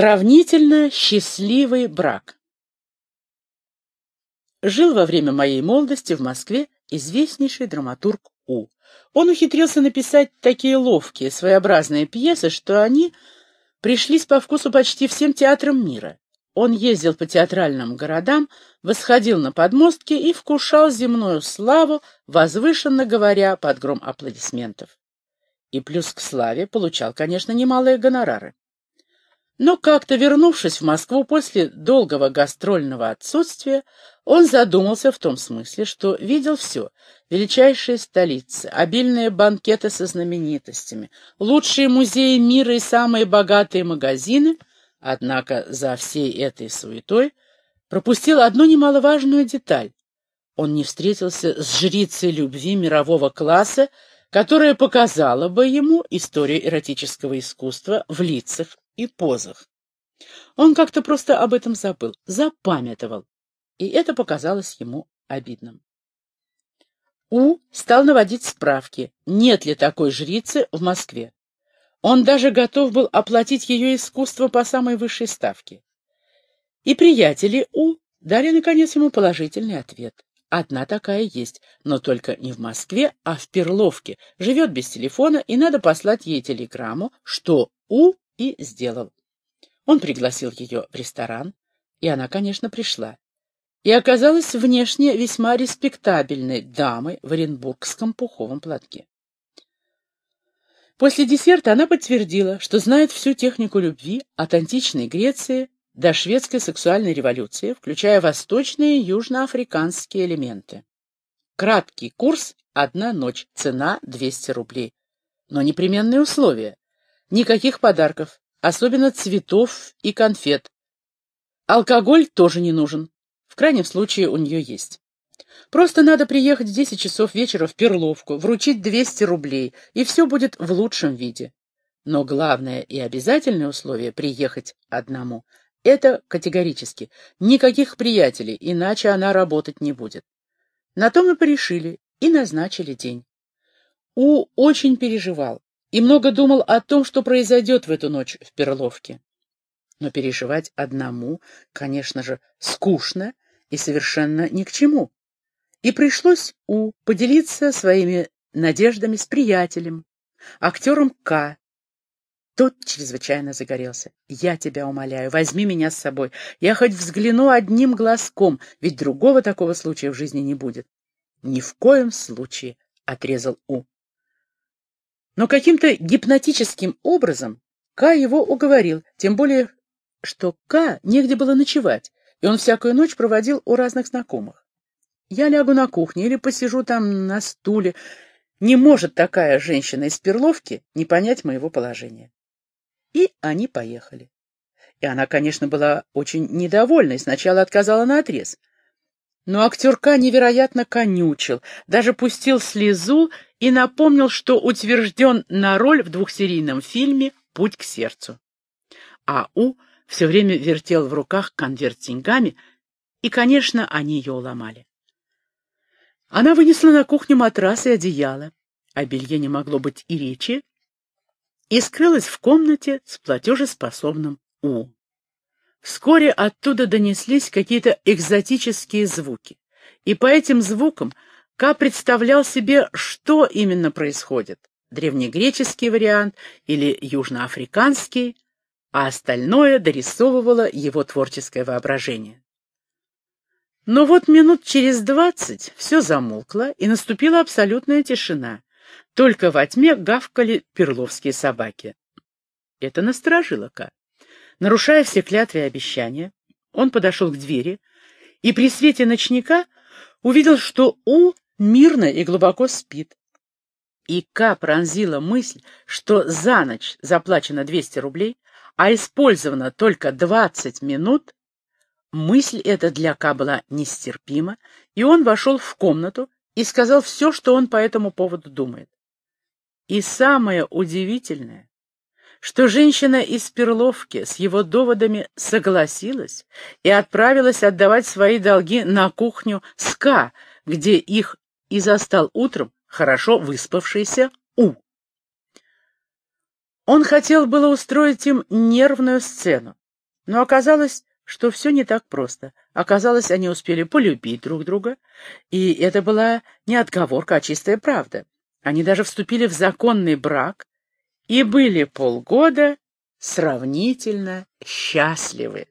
Сравнительно счастливый брак. Жил во время моей молодости в Москве известнейший драматург У. Он ухитрился написать такие ловкие, своеобразные пьесы, что они пришлись по вкусу почти всем театрам мира. Он ездил по театральным городам, восходил на подмостки и вкушал земную славу, возвышенно говоря под гром аплодисментов. И плюс к славе получал, конечно, немалые гонорары. Но как-то вернувшись в Москву после долгого гастрольного отсутствия, он задумался в том смысле, что видел все — величайшие столицы, обильные банкеты со знаменитостями, лучшие музеи мира и самые богатые магазины, однако за всей этой суетой пропустил одну немаловажную деталь. Он не встретился с жрицей любви мирового класса, которая показала бы ему историю эротического искусства в лицах и позах. Он как-то просто об этом забыл, запамятовал, и это показалось ему обидным. У стал наводить справки, нет ли такой жрицы в Москве. Он даже готов был оплатить ее искусство по самой высшей ставке. И приятели У дали, наконец, ему положительный ответ. Одна такая есть, но только не в Москве, а в Перловке. Живет без телефона, и надо послать ей телеграмму, что У и сделал. Он пригласил ее в ресторан, и она, конечно, пришла. И оказалась внешне весьма респектабельной дамой в оренбургском пуховом платке. После десерта она подтвердила, что знает всю технику любви от античной Греции до шведской сексуальной революции, включая восточные и южноафриканские элементы. Краткий курс — одна ночь, цена — 200 рублей. Но непременные условия. Никаких подарков, особенно цветов и конфет. Алкоголь тоже не нужен. В крайнем случае у нее есть. Просто надо приехать в 10 часов вечера в Перловку, вручить 200 рублей, и все будет в лучшем виде. Но главное и обязательное условие — приехать одному. Это категорически. Никаких приятелей, иначе она работать не будет. На том и порешили, и назначили день. У очень переживал и много думал о том, что произойдет в эту ночь в Перловке. Но переживать одному, конечно же, скучно и совершенно ни к чему. И пришлось У поделиться своими надеждами с приятелем, актером К. Тот чрезвычайно загорелся. «Я тебя умоляю, возьми меня с собой. Я хоть взгляну одним глазком, ведь другого такого случая в жизни не будет». «Ни в коем случае», — отрезал У. Но каким-то гипнотическим образом Ка его уговорил, тем более, что Ка негде было ночевать, и он всякую ночь проводил у разных знакомых. Я лягу на кухне или посижу там на стуле. Не может такая женщина из Перловки не понять моего положения. И они поехали. И она, конечно, была очень недовольна и сначала отказала на отрез. Но актерка невероятно конючил, даже пустил слезу и напомнил, что утвержден на роль в двухсерийном фильме «Путь к сердцу». А У все время вертел в руках конверт с деньгами, и, конечно, они ее уломали. Она вынесла на кухню матрас и одеяло, о белье не могло быть и речи, и скрылась в комнате с платежеспособным У. Вскоре оттуда донеслись какие-то экзотические звуки, и по этим звукам Ка представлял себе, что именно происходит — древнегреческий вариант или южноафриканский, а остальное дорисовывало его творческое воображение. Но вот минут через двадцать все замолкло, и наступила абсолютная тишина. Только во тьме гавкали перловские собаки. Это насторожило Ка. Нарушая все клятвы и обещания, он подошел к двери и при свете ночника увидел, что У мирно и глубоко спит. И К пронзила мысль, что за ночь заплачено 200 рублей, а использовано только 20 минут. Мысль эта для К была нестерпима, и он вошел в комнату и сказал все, что он по этому поводу думает. И самое удивительное, что женщина из Перловки с его доводами согласилась и отправилась отдавать свои долги на кухню СКА, где их и застал утром хорошо выспавшийся У. Он хотел было устроить им нервную сцену, Но оказалось, что все не так просто. Оказалось, они успели полюбить друг друга, и это была не отговорка, а чистая правда. Они даже вступили в законный брак и были полгода сравнительно счастливы.